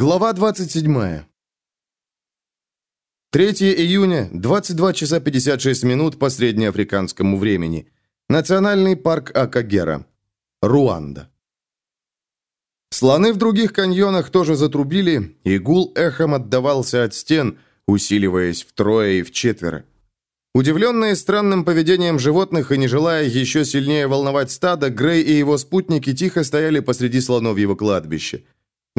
Глава 27. 3 июня, 22 часа 56 минут по среднеафриканскому времени. Национальный парк Акагера. Руанда. Слоны в других каньонах тоже затрубили, и гул эхом отдавался от стен, усиливаясь втрое и вчетверо. Удивленные странным поведением животных и не желая еще сильнее волновать стадо, Грей и его спутники тихо стояли посреди слоновьего кладбища.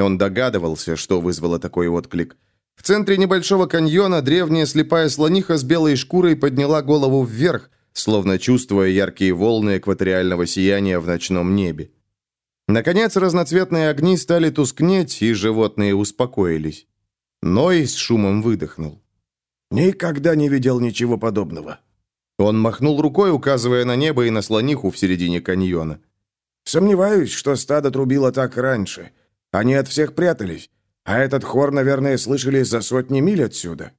Он догадывался, что вызвало такой отклик. В центре небольшого каньона древняя слепая слониха с белой шкурой подняла голову вверх, словно чувствуя яркие волны экваториального сияния в ночном небе. Наконец, разноцветные огни стали тускнеть, и животные успокоились. Ной с шумом выдохнул. «Никогда не видел ничего подобного». Он махнул рукой, указывая на небо и на слониху в середине каньона. «Сомневаюсь, что стадо трубило так раньше. Они от всех прятались. А этот хор, наверное, слышали за сотни миль отсюда».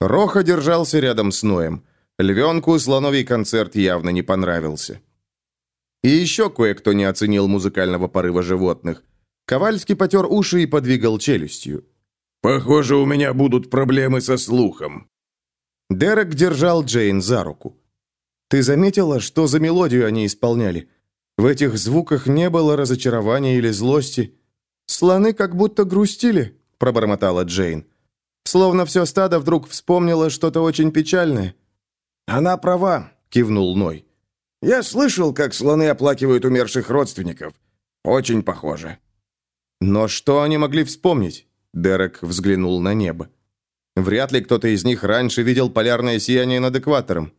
Роха держался рядом с Ноем. Львенку слоновий концерт явно не понравился. И еще кое-кто не оценил музыкального порыва животных. Ковальский потер уши и подвигал челюстью. «Похоже, у меня будут проблемы со слухом». Дерек держал Джейн за руку. «Ты заметила, что за мелодию они исполняли? В этих звуках не было разочарования или злости. «Слоны как будто грустили», — пробормотала Джейн. Словно все стадо вдруг вспомнило что-то очень печальное. «Она права», — кивнул Ной. «Я слышал, как слоны оплакивают умерших родственников. Очень похоже». «Но что они могли вспомнить?» Дерек взглянул на небо. Вряд ли кто-то из них раньше видел полярное сияние над экватором.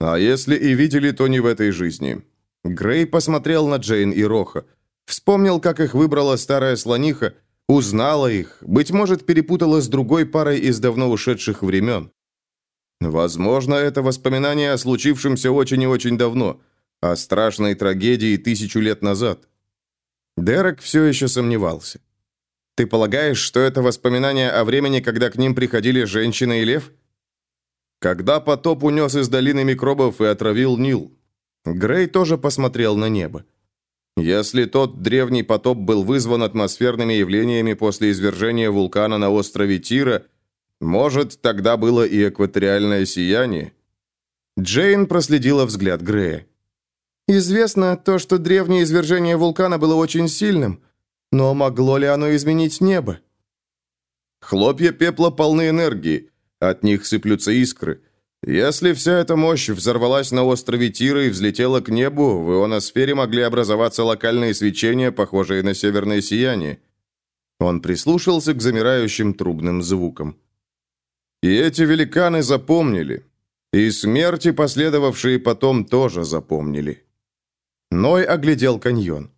А если и видели, то не в этой жизни. Грей посмотрел на Джейн и Роха. Вспомнил, как их выбрала старая слониха, узнала их, быть может, перепутала с другой парой из давно ушедших времен. Возможно, это воспоминание о случившемся очень и очень давно, о страшной трагедии тысячу лет назад. Дерек все еще сомневался. «Ты полагаешь, что это воспоминание о времени, когда к ним приходили женщина и лев?» Когда потоп унес из долины микробов и отравил Нил, Грей тоже посмотрел на небо. Если тот древний потоп был вызван атмосферными явлениями после извержения вулкана на острове Тира, может, тогда было и экваториальное сияние? Джейн проследила взгляд Грея. «Известно то, что древнее извержение вулкана было очень сильным, но могло ли оно изменить небо?» Хлопья пепла полны энергии, от них сыплются искры. Если вся эта мощь взорвалась на острове Тира и взлетела к небу, в ионосфере могли образоваться локальные свечения, похожие на северное сияние. Он прислушался к замирающим трубным звукам. И эти великаны запомнили. И смерти, последовавшие потом, тоже запомнили. Ной оглядел каньон.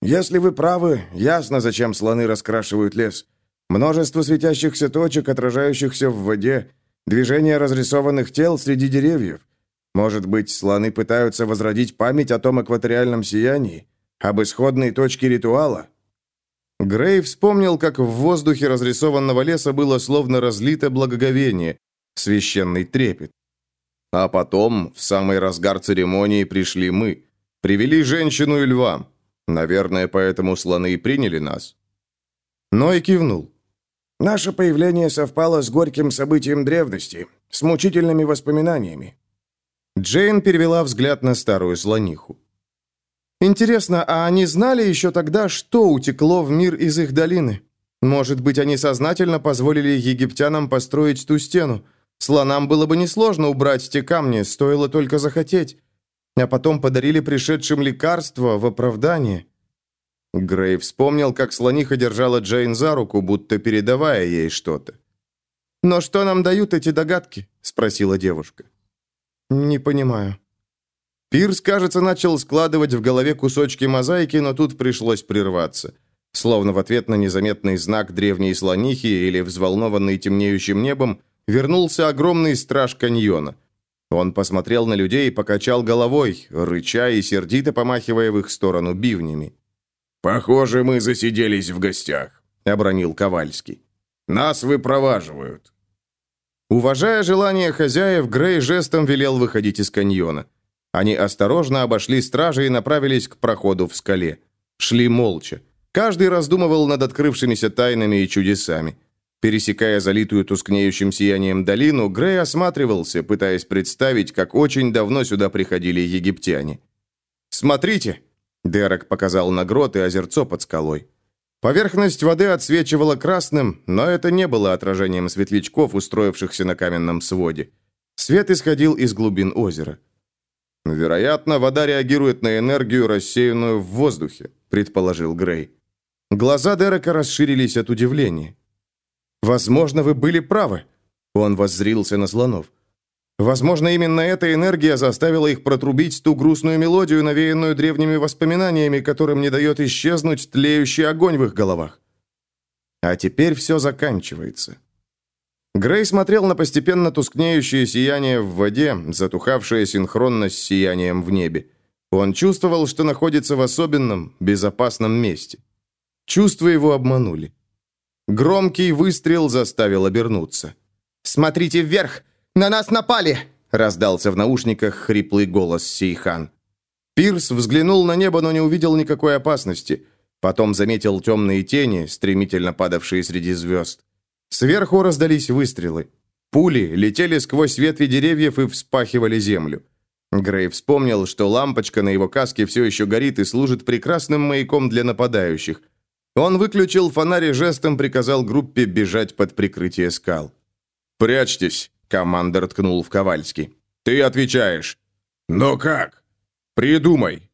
«Если вы правы, ясно, зачем слоны раскрашивают лес. Множество светящихся точек, отражающихся в воде, Движение разрисованных тел среди деревьев. Может быть, слоны пытаются возродить память о том экваториальном сиянии? Об исходной точке ритуала? Грей вспомнил, как в воздухе разрисованного леса было словно разлито благоговение, священный трепет. А потом, в самый разгар церемонии, пришли мы. Привели женщину и льва. Наверное, поэтому слоны и приняли нас. Ной кивнул. Наше появление совпало с горьким событием древности, с мучительными воспоминаниями». Джейн перевела взгляд на старую слониху. «Интересно, а они знали еще тогда, что утекло в мир из их долины? Может быть, они сознательно позволили египтянам построить ту стену? Слонам было бы несложно убрать те камни, стоило только захотеть. А потом подарили пришедшим лекарство в оправдание. Грей вспомнил, как слониха держала Джейн за руку, будто передавая ей что-то. «Но что нам дают эти догадки?» – спросила девушка. «Не понимаю». Пирс, кажется, начал складывать в голове кусочки мозаики, но тут пришлось прерваться. Словно в ответ на незаметный знак древней слонихи или взволнованный темнеющим небом, вернулся огромный страж каньона. Он посмотрел на людей и покачал головой, рыча и сердито помахивая в их сторону бивнями. «Похоже, мы засиделись в гостях», — обронил Ковальский. «Нас выпроваживают». Уважая желание хозяев, Грей жестом велел выходить из каньона. Они осторожно обошли стражи и направились к проходу в скале. Шли молча. Каждый раздумывал над открывшимися тайнами и чудесами. Пересекая залитую тускнеющим сиянием долину, Грей осматривался, пытаясь представить, как очень давно сюда приходили египтяне. «Смотрите!» – Дерек показал на грот и озерцо под скалой. Поверхность воды отсвечивала красным, но это не было отражением светлячков, устроившихся на каменном своде. Свет исходил из глубин озера. «Вероятно, вода реагирует на энергию, рассеянную в воздухе», – предположил Грей. Глаза Дерека расширились от удивления. «Возможно, вы были правы». Он воззрился на слонов. Возможно, именно эта энергия заставила их протрубить ту грустную мелодию, навеянную древними воспоминаниями, которым не дает исчезнуть тлеющий огонь в их головах. А теперь все заканчивается. Грей смотрел на постепенно тускнеющее сияние в воде, затухавшее синхронно с сиянием в небе. Он чувствовал, что находится в особенном, безопасном месте. Чувства его обманули. Громкий выстрел заставил обернуться. «Смотрите вверх! «На нас напали!» – раздался в наушниках хриплый голос Сейхан. Пирс взглянул на небо, но не увидел никакой опасности. Потом заметил темные тени, стремительно падавшие среди звезд. Сверху раздались выстрелы. Пули летели сквозь ветви деревьев и вспахивали землю. Грей вспомнил, что лампочка на его каске все еще горит и служит прекрасным маяком для нападающих. Он выключил фонарь и жестом приказал группе бежать под прикрытие скал. «Прячьтесь!» Командор ткнул в Ковальский. «Ты отвечаешь». «Но как?» «Придумай».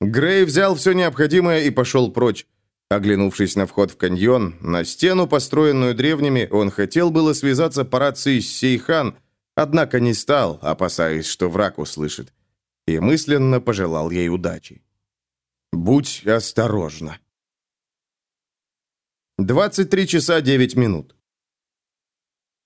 Грей взял все необходимое и пошел прочь. Оглянувшись на вход в каньон, на стену, построенную древними, он хотел было связаться по рации с Сейхан, однако не стал, опасаясь, что враг услышит, и мысленно пожелал ей удачи. «Будь осторожна». 23 часа 9 минут.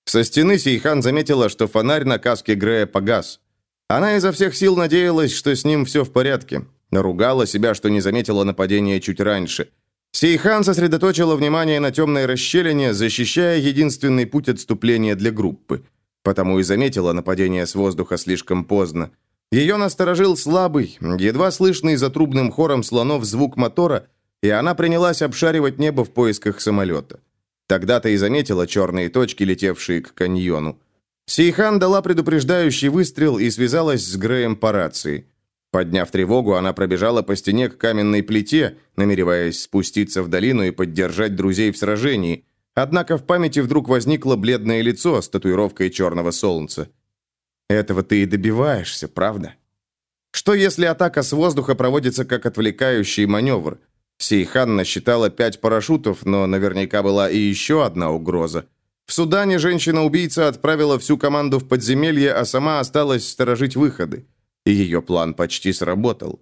Со стены Сейхан заметила, что фонарь на каске Грея погас. Она изо всех сил надеялась, что с ним все в порядке. Наругала себя, что не заметила нападения чуть раньше. Сейхан сосредоточила внимание на темной расщелине, защищая единственный путь отступления для группы. Потому и заметила нападение с воздуха слишком поздно. Ее насторожил слабый, едва слышный за трубным хором слонов звук мотора, и она принялась обшаривать небо в поисках самолета. Тогда-то и заметила черные точки, летевшие к каньону. Сейхан дала предупреждающий выстрел и связалась с Греем по рации. Подняв тревогу, она пробежала по стене к каменной плите, намереваясь спуститься в долину и поддержать друзей в сражении. Однако в памяти вдруг возникло бледное лицо с татуировкой черного солнца. Этого ты и добиваешься, правда? Что если атака с воздуха проводится как отвлекающий маневр? Сейхан насчитала пять парашютов, но наверняка была и еще одна угроза. В Судане женщина-убийца отправила всю команду в подземелье, а сама осталась сторожить выходы. И ее план почти сработал.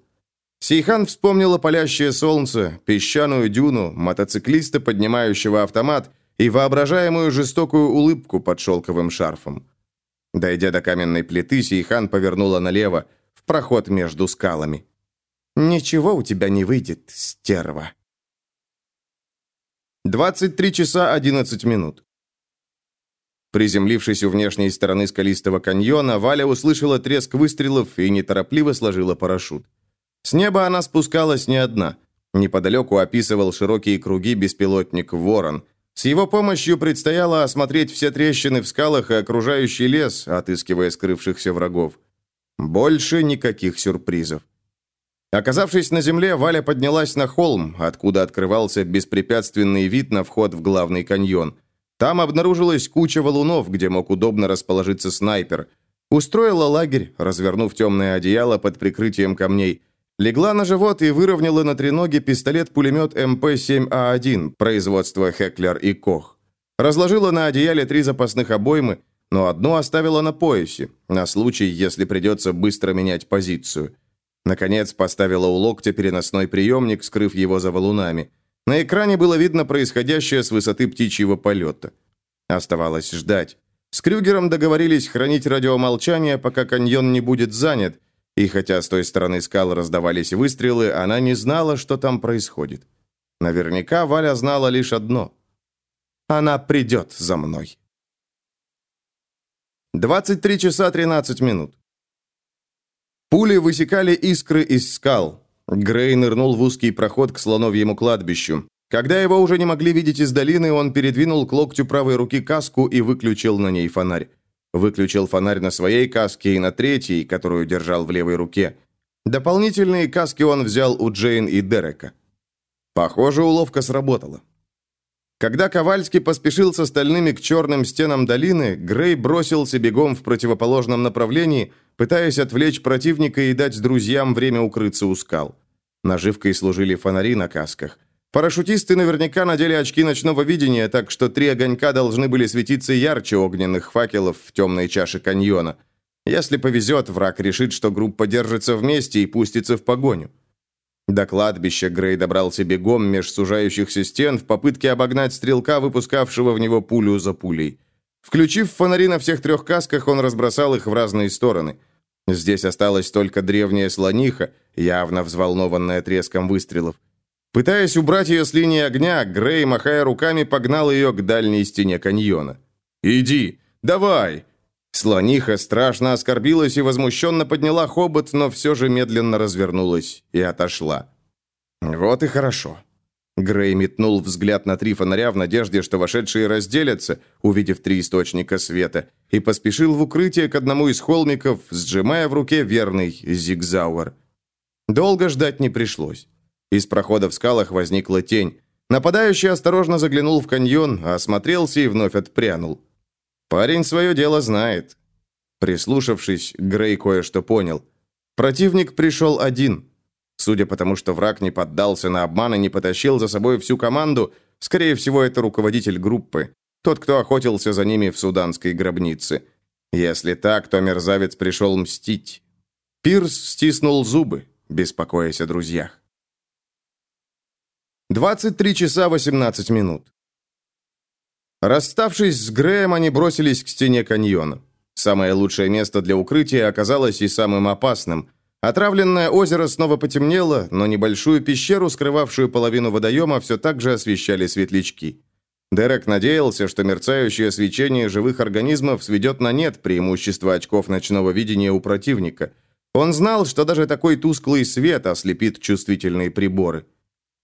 Сейхан вспомнила палящее солнце, песчаную дюну, мотоциклиста, поднимающего автомат, и воображаемую жестокую улыбку под шелковым шарфом. Дойдя до каменной плиты, Сейхан повернула налево, в проход между скалами. «Ничего у тебя не выйдет, стерва». 23 часа 11 минут. Приземлившись у внешней стороны скалистого каньона, Валя услышала треск выстрелов и неторопливо сложила парашют. С неба она спускалась не одна. Неподалеку описывал широкие круги беспилотник «Ворон». С его помощью предстояло осмотреть все трещины в скалах и окружающий лес, отыскивая скрывшихся врагов. Больше никаких сюрпризов. Оказавшись на земле, Валя поднялась на холм, откуда открывался беспрепятственный вид на вход в главный каньон. Там обнаружилась куча валунов, где мог удобно расположиться снайпер. Устроила лагерь, развернув темное одеяло под прикрытием камней. Легла на живот и выровняла на треноге пистолет-пулемет МП-7А1 производства Хеклер и Кох. Разложила на одеяле три запасных обоймы, но одну оставила на поясе, на случай, если придется быстро менять позицию. Наконец поставила у локтя переносной приемник, скрыв его за валунами. На экране было видно происходящее с высоты птичьего полета. Оставалось ждать. С Крюгером договорились хранить радиомолчание, пока каньон не будет занят, и хотя с той стороны скал раздавались выстрелы, она не знала, что там происходит. Наверняка Валя знала лишь одно. Она придет за мной. 23 часа 13 минут. Пули высекали искры из скал. Грей нырнул в узкий проход к слоновьему кладбищу. Когда его уже не могли видеть из долины, он передвинул к локтю правой руки каску и выключил на ней фонарь. Выключил фонарь на своей каске и на третьей, которую держал в левой руке. Дополнительные каски он взял у Джейн и Дерека. Похоже, уловка сработала. Когда Ковальский поспешил с остальными к черным стенам долины, Грей бросился бегом в противоположном направлении, пытаясь отвлечь противника и дать друзьям время укрыться у скал. Наживкой служили фонари на касках. Парашютисты наверняка надели очки ночного видения, так что три огонька должны были светиться ярче огненных факелов в темной чаше каньона. Если повезет, враг решит, что группа держится вместе и пустится в погоню. До кладбища Грей добрался бегом меж сужающихся стен в попытке обогнать стрелка, выпускавшего в него пулю за пулей. Включив фонари на всех трех касках, он разбросал их в разные стороны. Здесь осталась только древняя слониха, явно взволнованная треском выстрелов. Пытаясь убрать ее с линии огня, Грей, махая руками, погнал ее к дальней стене каньона. «Иди! Давай!» Слониха страшно оскорбилась и возмущенно подняла хобот, но все же медленно развернулась и отошла. «Вот и хорошо». Грей метнул взгляд на три фонаря в надежде, что вошедшие разделятся, увидев три источника света, и поспешил в укрытие к одному из холмиков, сжимая в руке верный зигзауэр. Долго ждать не пришлось. Из прохода в скалах возникла тень. Нападающий осторожно заглянул в каньон, осмотрелся и вновь отпрянул. Парень свое дело знает. Прислушавшись, Грей кое-что понял. Противник пришел один. Судя по тому, что враг не поддался на обман и не потащил за собой всю команду, скорее всего, это руководитель группы. Тот, кто охотился за ними в суданской гробнице. Если так, то мерзавец пришел мстить. Пирс стиснул зубы, беспокоясь о друзьях. 23 часа 18 минут. Расставшись с Греем, они бросились к стене каньона. Самое лучшее место для укрытия оказалось и самым опасным. Отравленное озеро снова потемнело, но небольшую пещеру, скрывавшую половину водоема, все так же освещали светлячки. Дерек надеялся, что мерцающее свечение живых организмов сведет на нет преимущество очков ночного видения у противника. Он знал, что даже такой тусклый свет ослепит чувствительные приборы.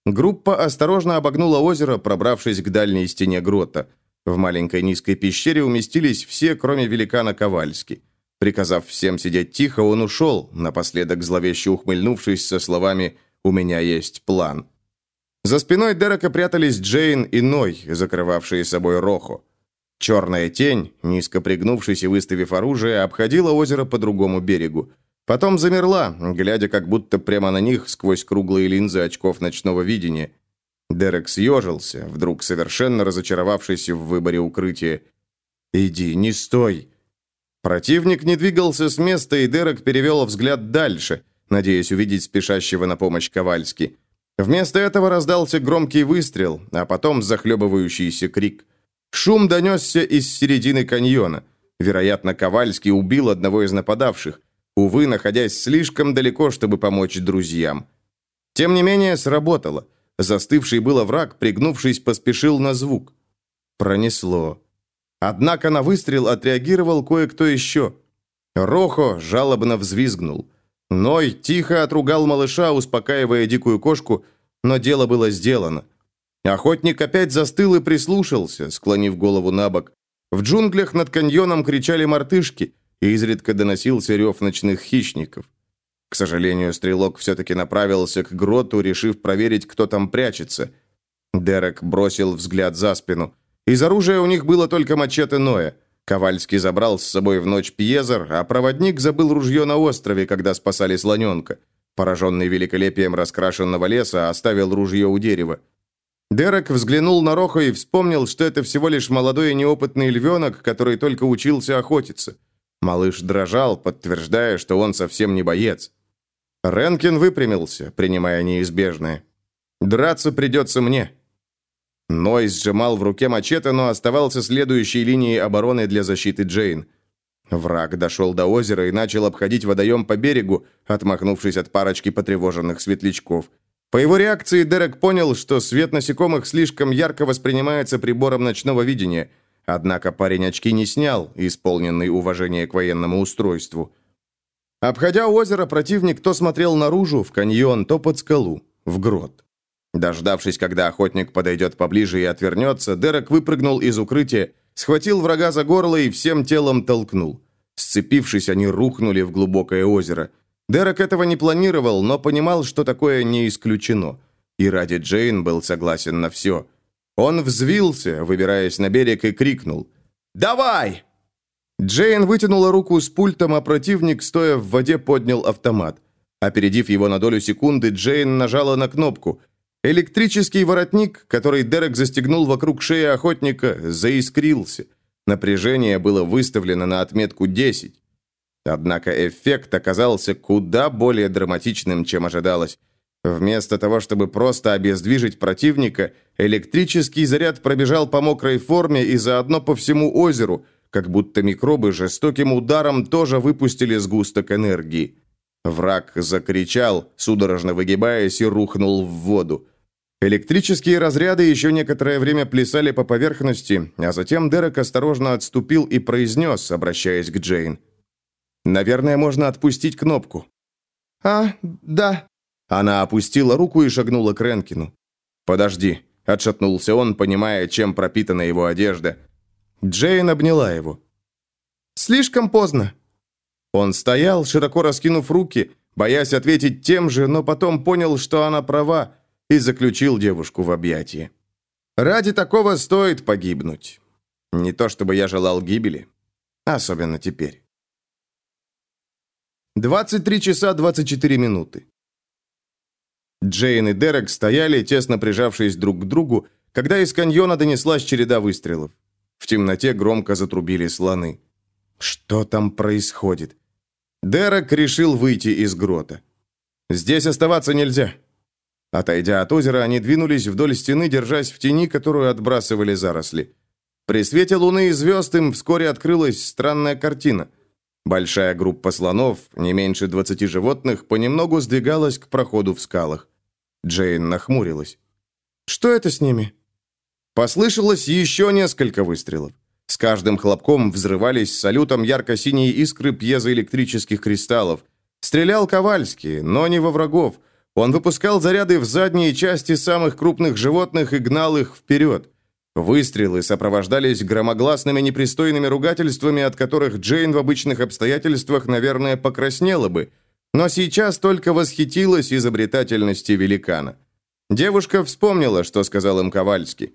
Группа осторожно обогнула озеро, пробравшись к дальней стене грота – в маленькой низкой пещере уместились все, кроме великана Ковальски. Приказав всем сидеть тихо, он ушел, напоследок зловеще ухмыльнувшись со словами «У меня есть план». За спиной Дерека прятались Джейн и Ной, закрывавшие собой Рохо. Черная тень, низко пригнувшись и выставив оружие, обходила озеро по другому берегу. Потом замерла, глядя как будто прямо на них сквозь круглые линзы очков ночного видения. Дерек съежился, вдруг совершенно разочаровавшись в выборе укрытия. «Иди, не стой!» Противник не двигался с места, и Дерек перевел взгляд дальше, надеясь увидеть спешащего на помощь Ковальски. Вместо этого раздался громкий выстрел, а потом захлебывающийся крик. Шум донесся из середины каньона. Вероятно, Ковальский убил одного из нападавших, увы, находясь слишком далеко, чтобы помочь друзьям. Тем не менее, сработало – Застывший было враг, пригнувшись, поспешил на звук. Пронесло. Однако на выстрел отреагировал кое-кто еще. Рохо жалобно взвизгнул. Ной тихо отругал малыша, успокаивая дикую кошку, но дело было сделано. Охотник опять застыл и прислушался, склонив голову на бок. В джунглях над каньоном кричали мартышки, и изредка доносился рев ночных хищников. К сожалению, стрелок все-таки направился к гроту, решив проверить, кто там прячется. Дерек бросил взгляд за спину. Из оружия у них было только мачете Ноя. Ковальский забрал с собой в ночь Пьезер, а проводник забыл ружье на острове, когда спасали слоненка. Пораженный великолепием раскрашенного леса, оставил ружье у дерева. Дерек взглянул на Роха и вспомнил, что это всего лишь молодой и неопытный львенок, который только учился охотиться. Малыш дрожал, подтверждая, что он совсем не боец. Ренкин выпрямился, принимая неизбежное. «Драться придется мне». Ной сжимал в руке мачете, но оставался следующей линией обороны для защиты Джейн. Враг дошел до озера и начал обходить водоем по берегу, отмахнувшись от парочки потревоженных светлячков. По его реакции Дерек понял, что свет насекомых слишком ярко воспринимается прибором ночного видения, однако парень очки не снял, исполненный уважения к военному устройству. Обходя озеро, противник то смотрел наружу, в каньон, то под скалу, в грот. Дождавшись, когда охотник подойдет поближе и отвернется, Дерек выпрыгнул из укрытия, схватил врага за горло и всем телом толкнул. Сцепившись, они рухнули в глубокое озеро. Дерек этого не планировал, но понимал, что такое не исключено. И ради Джейн был согласен на все. Он взвился, выбираясь на берег, и крикнул «Давай!». Джейн вытянула руку с пультом, а противник, стоя в воде, поднял автомат. Опередив его на долю секунды, Джейн нажала на кнопку. Электрический воротник, который Дерек застегнул вокруг шеи охотника, заискрился. Напряжение было выставлено на отметку 10. Однако эффект оказался куда более драматичным, чем ожидалось. Вместо того, чтобы просто обездвижить противника, электрический заряд пробежал по мокрой форме и заодно по всему озеру, как будто микробы жестоким ударом тоже выпустили сгусток энергии. Враг закричал, судорожно выгибаясь, и рухнул в воду. Электрические разряды еще некоторое время плясали по поверхности, а затем Дерек осторожно отступил и произнес, обращаясь к Джейн. «Наверное, можно отпустить кнопку». «А, да». Она опустила руку и шагнула к Ренкину. «Подожди», — отшатнулся он, понимая, чем пропитана его одежда. Джейн обняла его. «Слишком поздно». Он стоял, широко раскинув руки, боясь ответить тем же, но потом понял, что она права, и заключил девушку в объятия. «Ради такого стоит погибнуть. Не то чтобы я желал гибели, особенно теперь». 23 часа 24 минуты. Джейн и Дерек стояли, тесно прижавшись друг к другу, когда из каньона донеслась череда выстрелов. В темноте громко затрубили слоны. Что там происходит? Дерек решил выйти из грота. Здесь оставаться нельзя. Отойдя от озера, они двинулись вдоль стены, держась в тени, которую отбрасывали заросли. При свете луны и звезд им вскоре открылась странная картина. Большая группа слонов, не меньше 20 животных, понемногу сдвигалась к проходу в скалах. Джейн нахмурилась. «Что это с ними?» Послышалось еще несколько выстрелов. С каждым хлопком взрывались салютом ярко-синие искры пьезоэлектрических кристаллов. Стрелял Ковальский, но не во врагов – он выпускал заряды в задние части самых крупных животных и гнал их вперед. Выстрелы сопровождались громогласными непристойными ругательствами, от которых Джейн в обычных обстоятельствах, наверное, покраснела бы, но сейчас только восхитилась изобретательности великана. Девушка вспомнила, что сказал им Ковальский.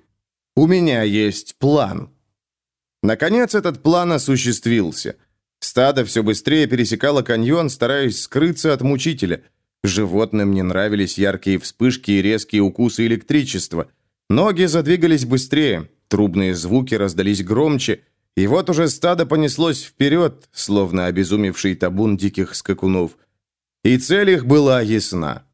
«У меня есть план». Наконец этот план осуществился. Стадо все быстрее пересекало каньон, стараясь скрыться от мучителя – Животным не нравились яркие вспышки и резкие укусы электричества. Ноги задвигались быстрее, трубные звуки раздались громче, и вот уже стадо понеслось вперед, словно обезумевший табун диких скакунов. И цель их была ясна.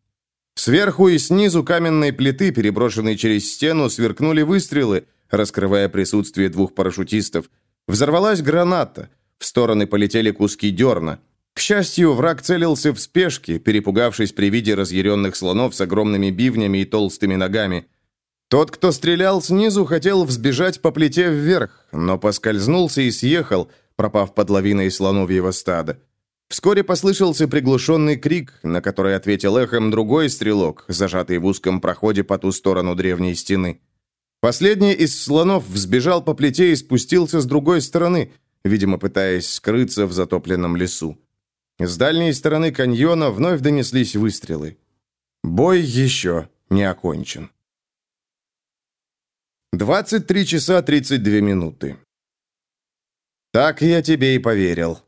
Сверху и снизу каменной плиты, переброшенной через стену, сверкнули выстрелы, раскрывая присутствие двух парашютистов. Взорвалась граната. В стороны полетели куски дерна. К счастью, враг целился в спешке, перепугавшись при виде разъяренных слонов с огромными бивнями и толстыми ногами. Тот, кто стрелял снизу, хотел взбежать по плите вверх, но поскользнулся и съехал, пропав под лавиной слоновьего стада. Вскоре послышался приглушенный крик, на который ответил эхом другой стрелок, зажатый в узком проходе по ту сторону древней стены. Последний из слонов взбежал по плите и спустился с другой стороны, видимо, пытаясь скрыться в затопленном лесу. С дальней стороны каньона вновь донеслись выстрелы. Бой еще не окончен. 23 часа 32 минуты. Так я тебе и поверил.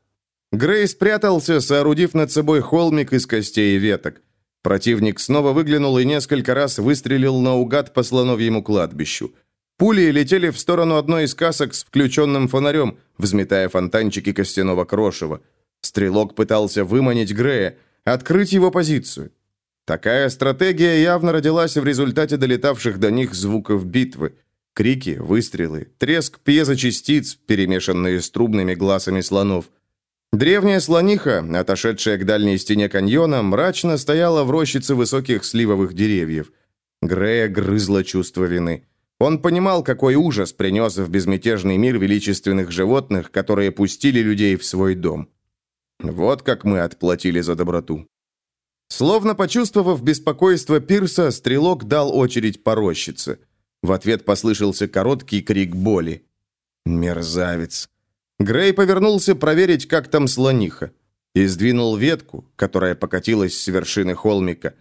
Грей спрятался, соорудив над собой холмик из костей и веток. Противник снова выглянул и несколько раз выстрелил наугад по слоновьему кладбищу. Пули летели в сторону одной из касок с включенным фонарем, взметая фонтанчики костяного крошева. Стрелок пытался выманить Грея, открыть его позицию. Такая стратегия явно родилась в результате долетавших до них звуков битвы. Крики, выстрелы, треск пьезочастиц, перемешанные с трубными глазами слонов. Древняя слониха, отошедшая к дальней стене каньона, мрачно стояла в рощице высоких сливовых деревьев. Грея грызло чувство вины. Он понимал, какой ужас принес в безмятежный мир величественных животных, которые пустили людей в свой дом. Вот как мы отплатили за доброту. Словно почувствовав беспокойство Пирса, стрелок дал очередь по рощице. В ответ послышался короткий крик боли. «Мерзавец!» Грей повернулся проверить, как там слониха, и сдвинул ветку, которая покатилась с вершины холмика.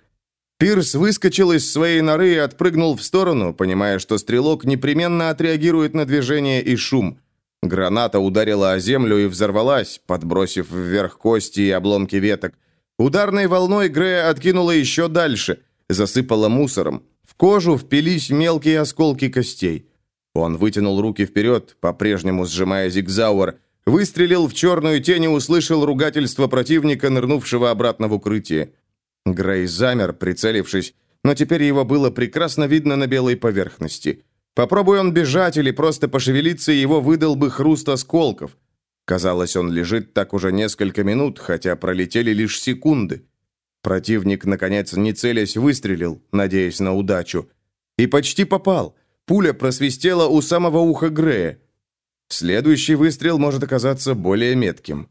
Пирс выскочил из своей норы и отпрыгнул в сторону, понимая, что стрелок непременно отреагирует на движение и шум. Граната ударила о землю и взорвалась, подбросив вверх кости и обломки веток. Ударной волной Грея откинула еще дальше, засыпала мусором. В кожу впились мелкие осколки костей. Он вытянул руки вперед, по-прежнему сжимая зигзауэр, выстрелил в черную тень и услышал ругательство противника, нырнувшего обратно в укрытие. Грей замер, прицелившись, но теперь его было прекрасно видно на белой поверхности. Попробуй он бежать или просто пошевелиться, его выдал бы хруст осколков. Казалось, он лежит так уже несколько минут, хотя пролетели лишь секунды. Противник, наконец, не целясь, выстрелил, надеясь на удачу. И почти попал. Пуля просвистела у самого уха Грея. Следующий выстрел может оказаться более метким.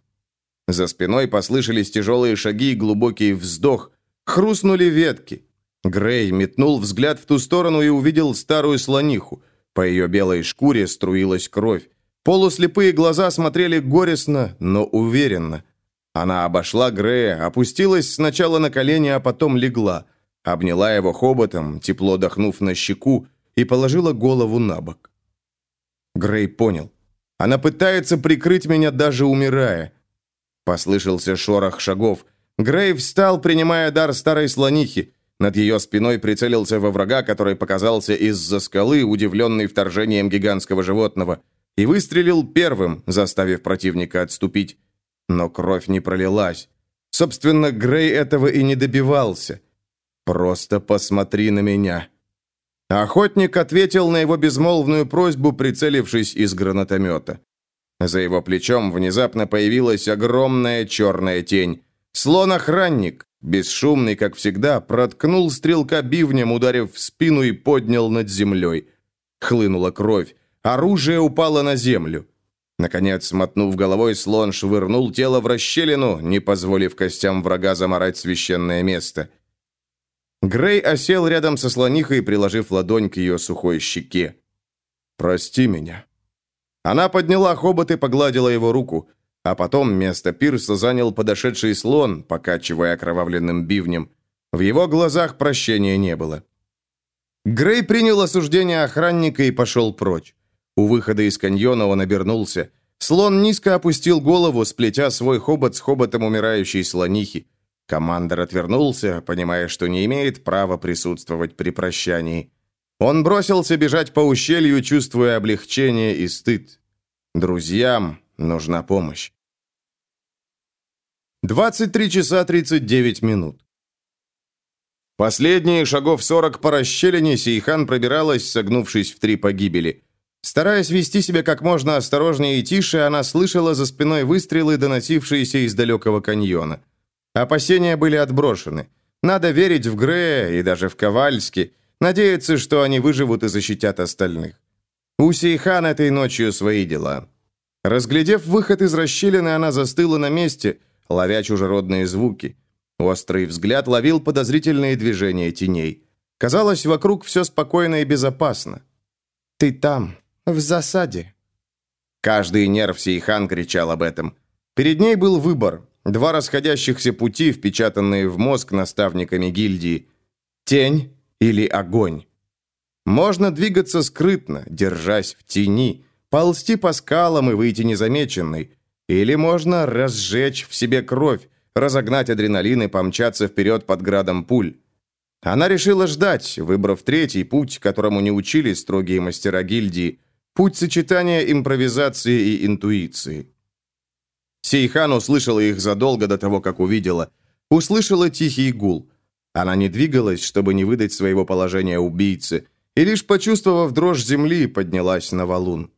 За спиной послышались тяжелые шаги и глубокий вздох. Хрустнули ветки. Грей метнул взгляд в ту сторону и увидел старую слониху. По ее белой шкуре струилась кровь. Полуслепые глаза смотрели горестно, но уверенно. Она обошла Грея, опустилась сначала на колени, а потом легла. Обняла его хоботом, тепло дохнув на щеку, и положила голову на бок. Грей понял. Она пытается прикрыть меня, даже умирая. Послышался шорох шагов. Грей встал, принимая дар старой слонихи. Над ее спиной прицелился во врага, который показался из-за скалы, удивленный вторжением гигантского животного, и выстрелил первым, заставив противника отступить. Но кровь не пролилась. Собственно, Грей этого и не добивался. «Просто посмотри на меня». Охотник ответил на его безмолвную просьбу, прицелившись из гранатомета. За его плечом внезапно появилась огромная черная тень. Слон-охранник, бесшумный, как всегда, проткнул стрелка бивнем, ударив в спину и поднял над землей. Хлынула кровь. Оружие упало на землю. Наконец, мотнув головой, слон швырнул тело в расщелину, не позволив костям врага заморать священное место. Грей осел рядом со слонихой, приложив ладонь к ее сухой щеке. «Прости меня». Она подняла хобот и погладила его руку, а потом место пирса занял подошедший слон, покачивая окровавленным бивнем. В его глазах прощения не было. Грей принял осуждение охранника и пошел прочь. У выхода из каньона он обернулся. Слон низко опустил голову, сплетя свой хобот с хоботом умирающей слонихи. Командор отвернулся, понимая, что не имеет права присутствовать при прощании. Он бросился бежать по ущелью, чувствуя облегчение и стыд. Друзьям нужна помощь. 23 часа 39 минут. Последние шагов 40 по расщелине Сейхан пробиралась, согнувшись в три погибели. Стараясь вести себя как можно осторожнее и тише, она слышала за спиной выстрелы, доносившиеся из далекого каньона. Опасения были отброшены. Надо верить в Грея и даже в Ковальски, надеяться, что они выживут и защитят остальных. У Сейхан этой ночью свои дела. Разглядев выход из расщелины, она застыла на месте, ловя чужеродные звуки. Острый взгляд ловил подозрительные движения теней. Казалось, вокруг все спокойно и безопасно. «Ты там», в засаде». Каждый нерв Сейхан кричал об этом. Перед ней был выбор. Два расходящихся пути, впечатанные в мозг наставниками гильдии. Тень или огонь. Можно двигаться скрытно, держась в тени, ползти по скалам и выйти незамеченной. Или можно разжечь в себе кровь, разогнать адреналин и помчаться вперед под градом пуль. Она решила ждать, выбрав третий путь, которому не учили строгие мастера гильдии – Путь сочетания импровизации и интуиции. Сейхан услышала их задолго до того, как увидела. Услышала тихий гул. Она не двигалась, чтобы не выдать своего положения убийцы, и лишь почувствовав дрожь земли, поднялась на валун.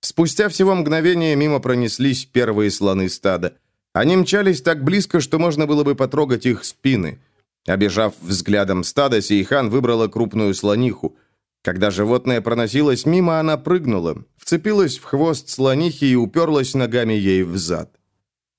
Спустя всего мгновение мимо пронеслись первые слоны стада. Они мчались так близко, что можно было бы потрогать их спины. Обежав взглядом стада, Сейхан выбрала крупную слониху. Когда животное проносилось мимо, она прыгнула, вцепилась в хвост слонихи и уперлась ногами ей в зад.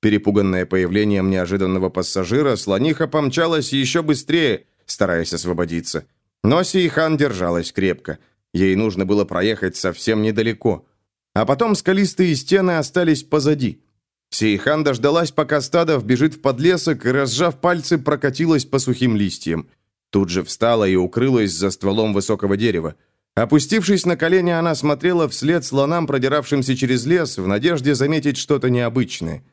Перепуганная появлением неожиданного пассажира, слониха помчалась еще быстрее, стараясь освободиться. Но Сейхан держалась крепко. Ей нужно было проехать совсем недалеко. А потом скалистые стены остались позади. Сейхан дождалась, пока стадо вбежит в подлесок и, разжав пальцы, прокатилась по сухим листьям. Тут же встала и укрылась за стволом высокого дерева. Опустившись на колени, она смотрела вслед слонам, продиравшимся через лес, в надежде заметить что-то необычное.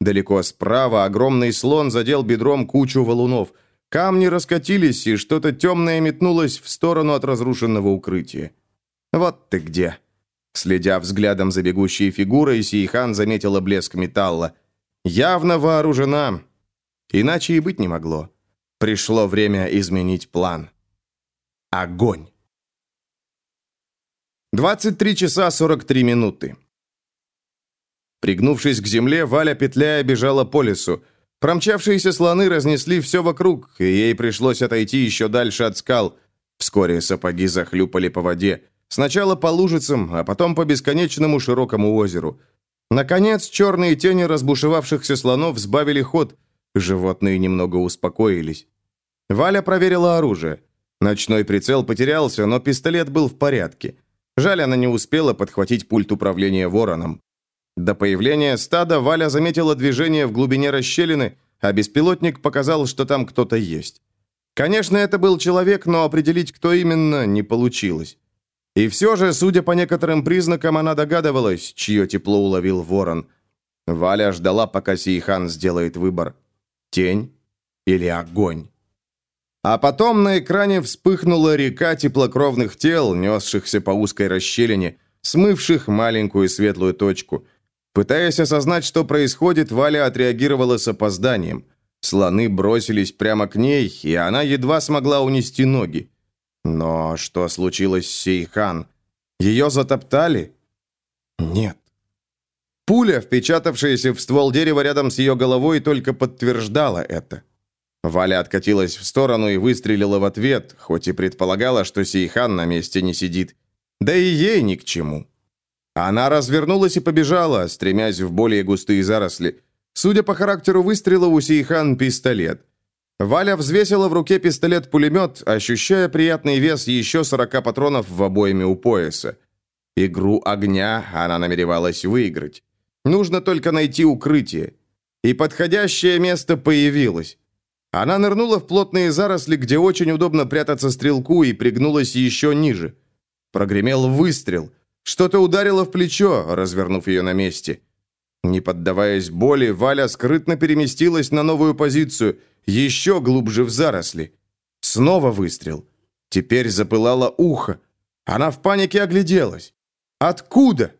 Далеко справа огромный слон задел бедром кучу валунов. Камни раскатились, и что-то темное метнулось в сторону от разрушенного укрытия. «Вот ты где!» Следя взглядом за бегущей фигурой, Сейхан заметила блеск металла. «Явно вооружена!» Иначе и быть не могло. Пришло время изменить план. Огонь! 23 часа 43 минуты. Пригнувшись к земле, Валя, петляя, бежала по лесу. Промчавшиеся слоны разнесли все вокруг, и ей пришлось отойти еще дальше от скал. Вскоре сапоги захлюпали по воде. Сначала по лужицам, а потом по бесконечному широкому озеру. Наконец, черные тени разбушевавшихся слонов сбавили ход. Животные немного успокоились. Валя проверила оружие. Ночной прицел потерялся, но пистолет был в порядке. Жаль, она не успела подхватить пульт управления вороном. До появления стада Валя заметила движение в глубине расщелины, а беспилотник показал, что там кто-то есть. Конечно, это был человек, но определить, кто именно, не получилось. И все же, судя по некоторым признакам, она догадывалась, чье тепло уловил ворон. Валя ждала, пока Сейхан сделает выбор. Тень или огонь? А потом на экране вспыхнула река теплокровных тел, несшихся по узкой расщелине, смывших маленькую светлую точку – Пытаясь осознать, что происходит, Валя отреагировала с опозданием. Слоны бросились прямо к ней, и она едва смогла унести ноги. Но что случилось с Сейхан? Ее затоптали? Нет. Пуля, впечатавшаяся в ствол дерева рядом с ее головой, только подтверждала это. Валя откатилась в сторону и выстрелила в ответ, хоть и предполагала, что Сейхан на месте не сидит. Да и ей ни к чему. Она развернулась и побежала, стремясь в более густые заросли. Судя по характеру выстрела, у Сейхан пистолет. Валя взвесила в руке пистолет-пулемет, ощущая приятный вес еще 40 патронов в обойме у пояса. Игру огня она намеревалась выиграть. Нужно только найти укрытие. И подходящее место появилось. Она нырнула в плотные заросли, где очень удобно прятаться стрелку, и пригнулась еще ниже. Прогремел выстрел. Что-то ударило в плечо, развернув ее на месте. Не поддаваясь боли, Валя скрытно переместилась на новую позицию, еще глубже в заросли. Снова выстрел. Теперь запылало ухо. Она в панике огляделась. Откуда?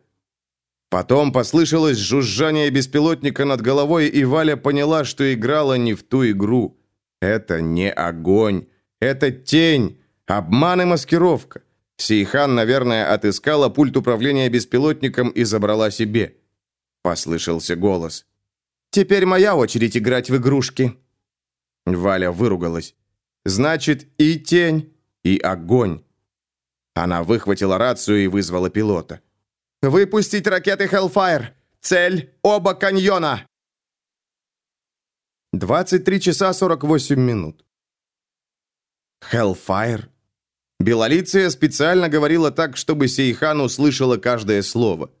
Потом послышалось жужжание беспилотника над головой, и Валя поняла, что играла не в ту игру. Это не огонь. Это тень. Обман и маскировка. Сейхан, наверное, отыскала пульт управления беспилотником и забрала себе. Послышался голос. «Теперь моя очередь играть в игрушки». Валя выругалась. «Значит, и тень, и огонь». Она выхватила рацию и вызвала пилота. «Выпустить ракеты Hellfire! Цель – оба каньона!» 23 часа 48 минут. Hellfire Белолиция специально говорила так, чтобы Сейхан услышала каждое слово.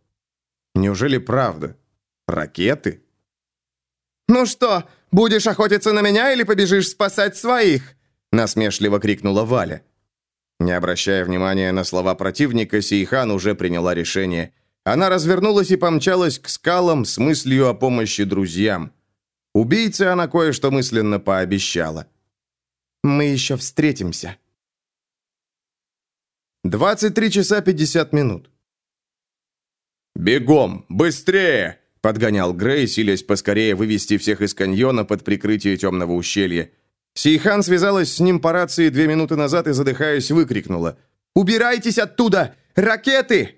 Неужели правда? Ракеты? «Ну что, будешь охотиться на меня или побежишь спасать своих?» насмешливо крикнула Валя. Не обращая внимания на слова противника, Сейхан уже приняла решение. Она развернулась и помчалась к скалам с мыслью о помощи друзьям. Убийце она кое-что мысленно пообещала. «Мы еще встретимся». 23 часа 50 минут. «Бегом! Быстрее!» — подгонял Грей, силясь поскорее вывести всех из каньона под прикрытие темного ущелья. Сейхан связалась с ним по рации две минуты назад и, задыхаясь, выкрикнула. «Убирайтесь оттуда! Ракеты!»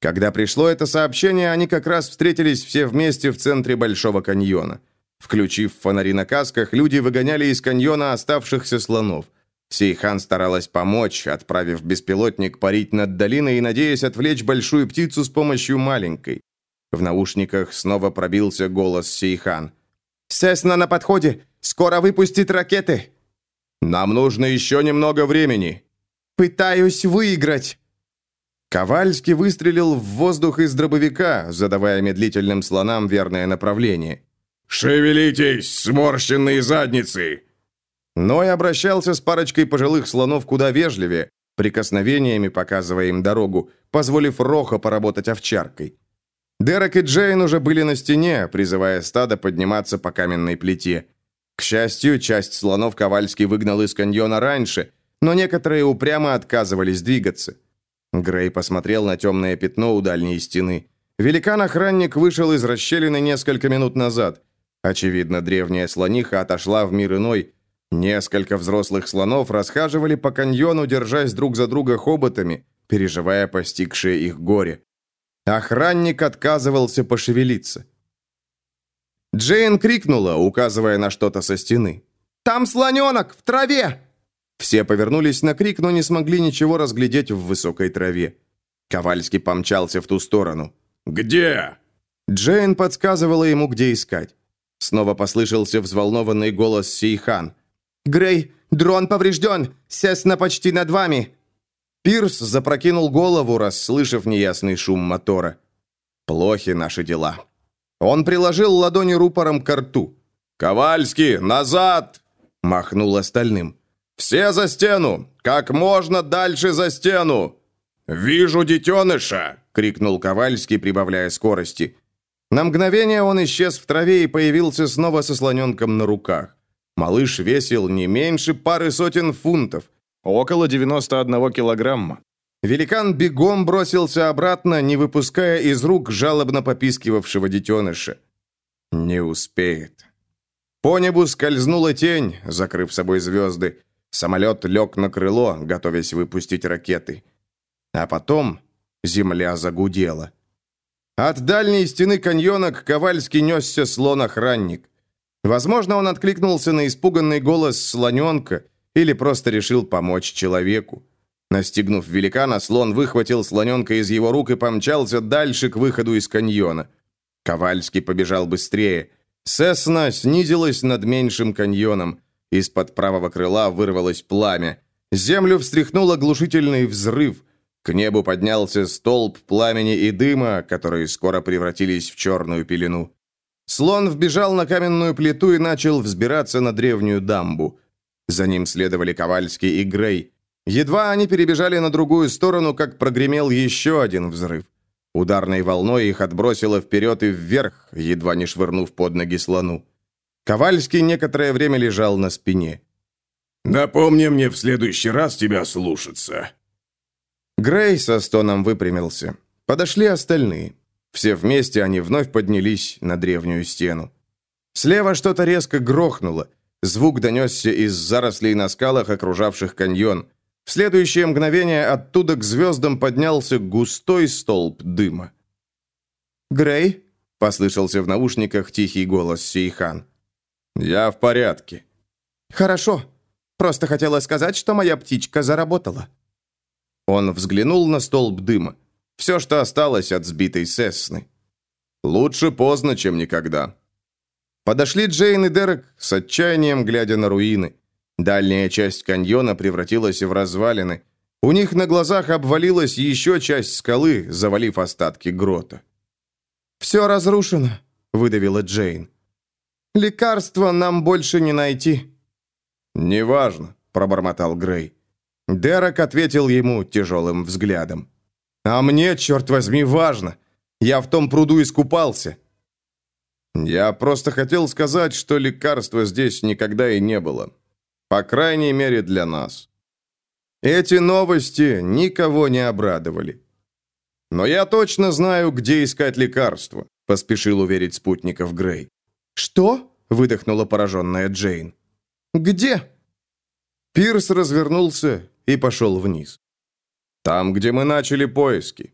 Когда пришло это сообщение, они как раз встретились все вместе в центре Большого каньона. Включив фонари на касках, люди выгоняли из каньона оставшихся слонов. Сейхан старалась помочь, отправив беспилотник парить над долиной и надеясь отвлечь большую птицу с помощью маленькой. В наушниках снова пробился голос Сейхан. «Сесна на подходе! Скоро выпустит ракеты!» «Нам нужно еще немного времени!» «Пытаюсь выиграть!» Ковальский выстрелил в воздух из дробовика, задавая медлительным слонам верное направление. «Шевелитесь, сморщенные задницы!» Ной обращался с парочкой пожилых слонов куда вежливее, прикосновениями показывая им дорогу, позволив Рохо поработать овчаркой. Дерек и Джейн уже были на стене, призывая стадо подниматься по каменной плите. К счастью, часть слонов Ковальский выгнал из каньона раньше, но некоторые упрямо отказывались двигаться. Грей посмотрел на темное пятно у дальней стены. Великан-охранник вышел из расщелины несколько минут назад. Очевидно, древняя слониха отошла в мир иной. Несколько взрослых слонов расхаживали по каньону, держась друг за друга хоботами, переживая постигшее их горе. Охранник отказывался пошевелиться. Джейн крикнула, указывая на что-то со стены. «Там слоненок! В траве!» Все повернулись на крик, но не смогли ничего разглядеть в высокой траве. Ковальский помчался в ту сторону. «Где?» Джейн подсказывала ему, где искать. Снова послышался взволнованный голос Сейхан. «Грей, дрон поврежден! Сесна почти над вами!» Пирс запрокинул голову, расслышав неясный шум мотора. «Плохи наши дела». Он приложил ладони рупором к рту. «Ковальский, назад!» Махнул остальным. «Все за стену! Как можно дальше за стену!» «Вижу детеныша!» — крикнул Ковальский, прибавляя скорости. На мгновение он исчез в траве и появился снова со слоненком на руках. Малыш весил не меньше пары сотен фунтов, около 91 килограмма. Великан бегом бросился обратно, не выпуская из рук жалобно попискивавшего детеныша. Не успеет. По небу скользнула тень, закрыв собой звезды. Самолет лег на крыло, готовясь выпустить ракеты. А потом земля загудела. От дальней стены каньона к Ковальски несся слон-охранник. Возможно, он откликнулся на испуганный голос слоненка или просто решил помочь человеку. Настигнув великана, слон выхватил слоненка из его рук и помчался дальше к выходу из каньона. Ковальский побежал быстрее. Сесна снизилась над меньшим каньоном. Из-под правого крыла вырвалось пламя. Землю встряхнул оглушительный взрыв. К небу поднялся столб пламени и дыма, которые скоро превратились в черную пелену. Слон вбежал на каменную плиту и начал взбираться на древнюю дамбу. За ним следовали Ковальский и Грей. Едва они перебежали на другую сторону, как прогремел еще один взрыв. Ударной волной их отбросило вперед и вверх, едва не швырнув под ноги слону. Ковальский некоторое время лежал на спине. «Напомни мне в следующий раз тебя слушаться». Грей со стоном выпрямился. Подошли остальные. Все вместе они вновь поднялись на древнюю стену. Слева что-то резко грохнуло. Звук донесся из зарослей на скалах, окружавших каньон. В следующее мгновение оттуда к звездам поднялся густой столб дыма. «Грей?» — послышался в наушниках тихий голос Сейхан. «Я в порядке». «Хорошо. Просто хотела сказать, что моя птичка заработала». Он взглянул на столб дыма. Все, что осталось от сбитой Сесны. Лучше поздно, чем никогда. Подошли Джейн и Дерек с отчаянием, глядя на руины. Дальняя часть каньона превратилась в развалины. У них на глазах обвалилась еще часть скалы, завалив остатки грота. «Все разрушено», — выдавила Джейн. Лекарства нам больше не найти». «Неважно», — пробормотал Грей. Дерек ответил ему тяжелым взглядом. «А мне, черт возьми, важно. Я в том пруду искупался». «Я просто хотел сказать, что лекарства здесь никогда и не было. По крайней мере, для нас». Эти новости никого не обрадовали. «Но я точно знаю, где искать лекарства», — поспешил уверить спутников Грей. «Что?» — выдохнула пораженная Джейн. «Где?» Пирс развернулся и пошел вниз. «Там, где мы начали поиски.